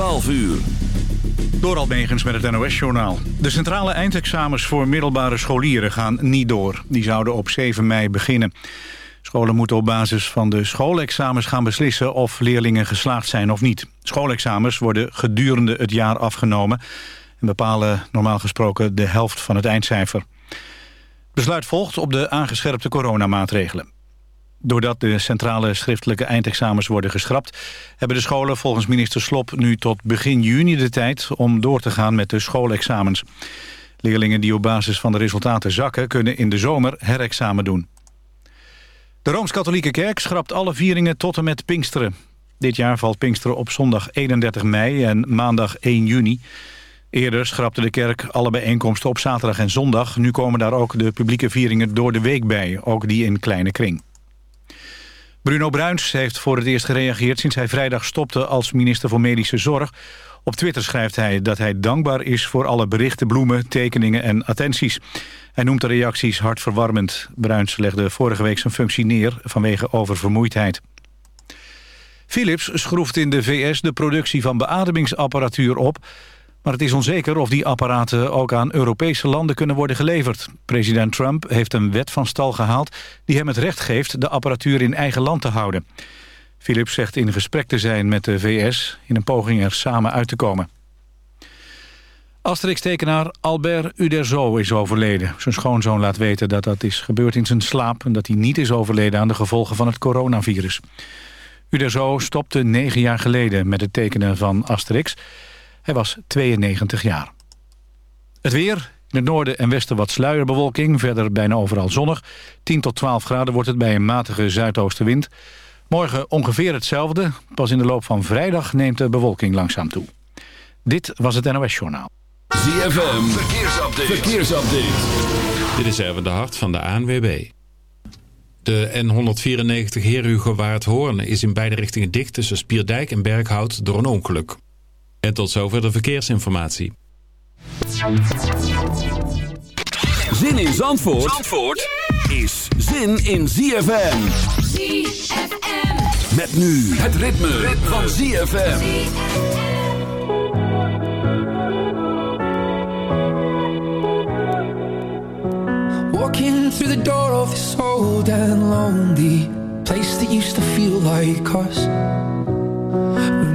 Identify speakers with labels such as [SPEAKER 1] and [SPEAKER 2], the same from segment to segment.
[SPEAKER 1] 12 uur.
[SPEAKER 2] Door Almegens met het NOS-journaal. De centrale eindexamens voor middelbare scholieren gaan niet door. Die zouden op 7 mei beginnen. Scholen moeten op basis van de schoolexamens gaan beslissen... of leerlingen geslaagd zijn of niet. Schoolexamens worden gedurende het jaar afgenomen... en bepalen normaal gesproken de helft van het eindcijfer. Besluit volgt op de aangescherpte coronamaatregelen. Doordat de centrale schriftelijke eindexamens worden geschrapt... hebben de scholen volgens minister Slop nu tot begin juni de tijd... om door te gaan met de schoolexamens. Leerlingen die op basis van de resultaten zakken... kunnen in de zomer herexamen doen. De Rooms-Katholieke Kerk schrapt alle vieringen tot en met Pinksteren. Dit jaar valt Pinksteren op zondag 31 mei en maandag 1 juni. Eerder schrapte de kerk alle bijeenkomsten op zaterdag en zondag. Nu komen daar ook de publieke vieringen door de week bij, ook die in kleine kring. Bruno Bruins heeft voor het eerst gereageerd sinds hij vrijdag stopte als minister voor Medische Zorg. Op Twitter schrijft hij dat hij dankbaar is voor alle berichten, bloemen, tekeningen en attenties. Hij noemt de reacties hartverwarmend. Bruins legde vorige week zijn functie neer vanwege oververmoeidheid. Philips schroeft in de VS de productie van beademingsapparatuur op... Maar het is onzeker of die apparaten ook aan Europese landen kunnen worden geleverd. President Trump heeft een wet van stal gehaald die hem het recht geeft de apparatuur in eigen land te houden. Philips zegt in gesprek te zijn met de VS in een poging er samen uit te komen. Asterix-tekenaar Albert Uderzo is overleden. Zijn schoonzoon laat weten dat dat is gebeurd in zijn slaap... en dat hij niet is overleden aan de gevolgen van het coronavirus. Uderzo stopte negen jaar geleden met het tekenen van Asterix... Hij was 92 jaar. Het weer, in het noorden en westen wat sluierbewolking. Verder bijna overal zonnig. 10 tot 12 graden wordt het bij een matige zuidoostenwind. Morgen ongeveer hetzelfde. Pas in de loop van vrijdag neemt de bewolking langzaam toe. Dit was het NOS Journaal.
[SPEAKER 1] ZFM, verkeersupdate. verkeersupdate.
[SPEAKER 3] Dit is even de hart van de ANWB. De N194 Heerhugo Hoorn is in beide richtingen dicht... tussen Spierdijk en Berghout door een ongeluk. En tot zover de verkeersinformatie.
[SPEAKER 1] Zin in Zandvoort, Zandvoort is zin in ZFM.
[SPEAKER 4] ZFM.
[SPEAKER 1] Met nu het ritme, van ZFM.
[SPEAKER 5] Walking through the door of this old and lonely place that used to feel like us.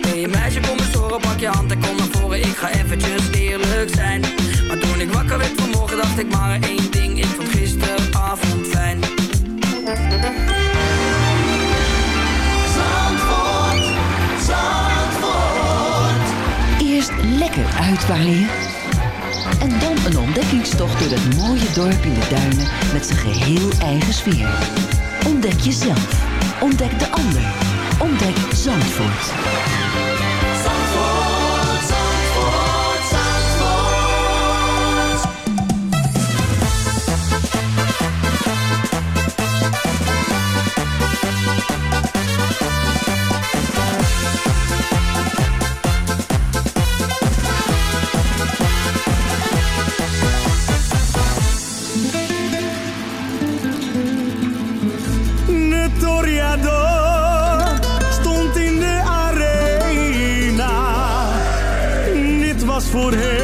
[SPEAKER 6] hey meisje kom eens horen, pak je hand en kom naar voren Ik ga eventjes eerlijk zijn Maar toen ik wakker werd vanmorgen dacht ik maar één ding Ik vond gisteravond fijn
[SPEAKER 7] Eerst lekker uitwaaien. En dan een ontdekkingstocht door dat mooie dorp in de duinen met zijn geheel eigen sfeer. Ontdek jezelf. Ontdek de ander. Ontdek Zandvoort.
[SPEAKER 8] Voor hem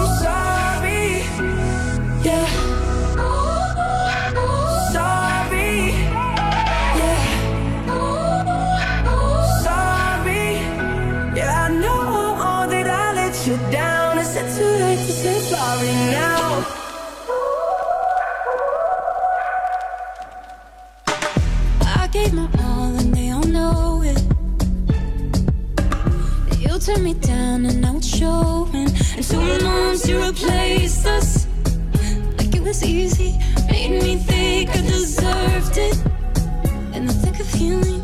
[SPEAKER 9] replace us. Like it was easy, made me think I deserved it. And
[SPEAKER 10] I think of healing.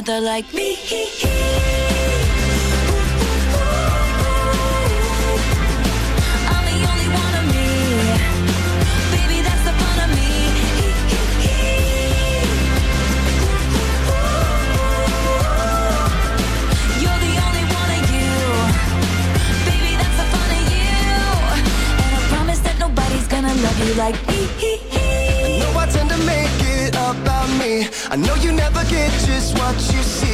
[SPEAKER 10] another like me.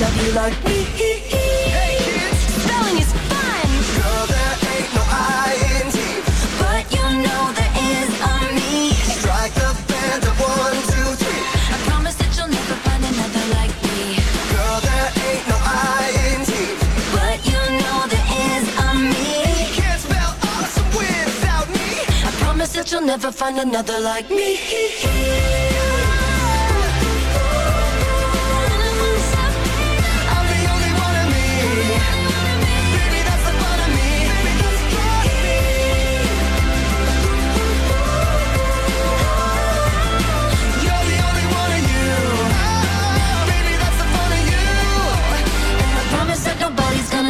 [SPEAKER 11] like me.
[SPEAKER 10] Hey Spelling is fun.
[SPEAKER 11] Girl, there ain't no I-N-T.
[SPEAKER 10] But you know there is on me.
[SPEAKER 11] Strike the band of one, two, three.
[SPEAKER 10] I promise that you'll never find another like me.
[SPEAKER 11] Girl, there ain't no I-N-T.
[SPEAKER 10] But you know there is on me.
[SPEAKER 11] You can't spell awesome without me.
[SPEAKER 10] I promise that you'll never find another like me.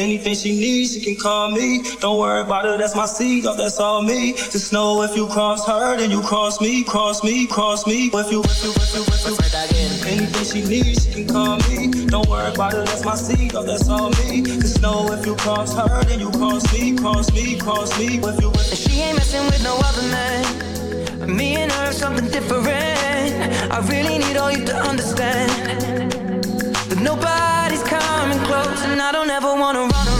[SPEAKER 12] Anything she needs, she can call me. Don't worry about it, that's my seed, oh, that's all me. Just know if you cross her, then you cross me, cross me, cross me. If you, if you, if you, if you. Anything she needs, she can call me. Don't worry about it, that's my seed, oh, that's all me. Just know if you cross her, then you cross me, cross me, cross me. If you, if you.
[SPEAKER 13] She ain't messing with no other man. Me and her, something different. I really need all you to understand. That nobody's coming close, and I don't ever wanna run around.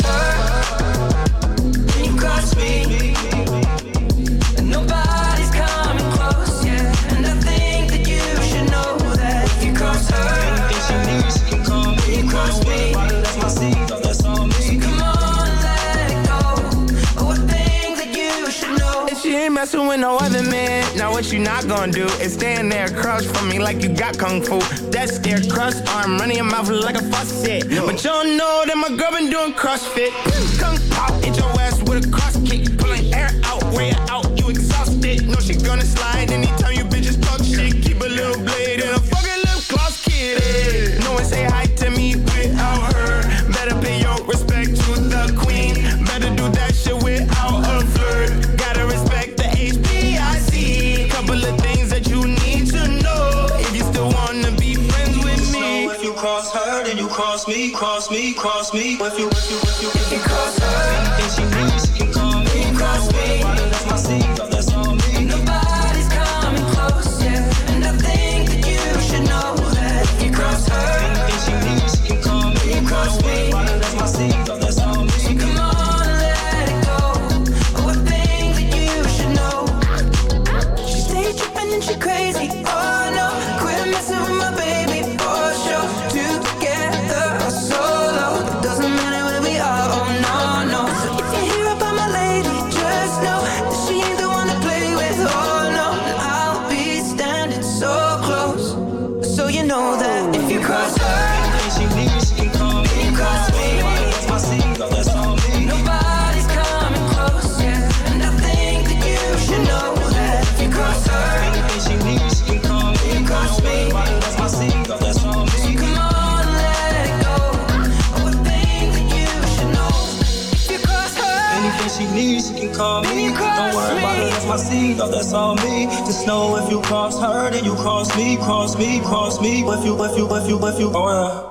[SPEAKER 14] what you not gonna do is stand there across for me like you got kung fu. That's their crust arm running your mouth like a faucet. But don't know that my girl been doing CrossFit. Kung pao, hit your ass with a cross kick. Pulling air out, way out, you exhausted. No, she gonna slide anytime
[SPEAKER 12] cross me, cross me. If you, if you, if you, if you cross her, anything she needs, she can call me.
[SPEAKER 13] cross me.
[SPEAKER 12] About it, that's my seed, my oh, that's all me.
[SPEAKER 13] Just know if you cross her, then you cross me,
[SPEAKER 12] cross me, cross me. If you, if you, if you, if you, oh, yeah.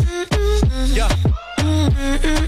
[SPEAKER 1] mm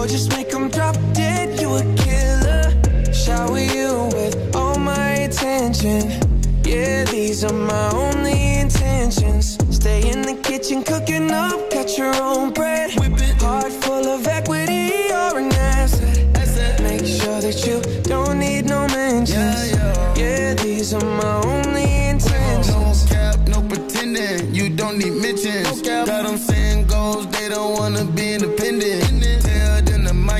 [SPEAKER 13] Gorgeous, make them drop dead, you a killer. Shower you with all my attention. Yeah, these are my only intentions. Stay in the kitchen cooking up, cut your own bread. Whip it. Heart full of equity, you're an asset. Make sure that you don't need no mentions. Yeah, these are my only intentions.
[SPEAKER 15] No cap, no pretending. You don't need mentions. Got them saying goals, they don't wanna be independent.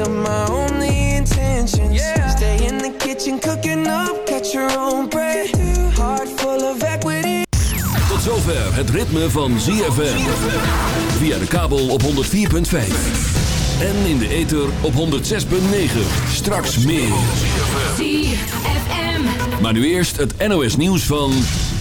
[SPEAKER 13] these are my only intentions. Stay in the kitchen cooking up, catch your own bread. Heart full of equity.
[SPEAKER 1] Tot zover het ritme van ZFM. Via de kabel op 104.5. En in de ether op 106.9. Straks meer.
[SPEAKER 10] ZFM.
[SPEAKER 1] Maar nu eerst het NOS nieuws van...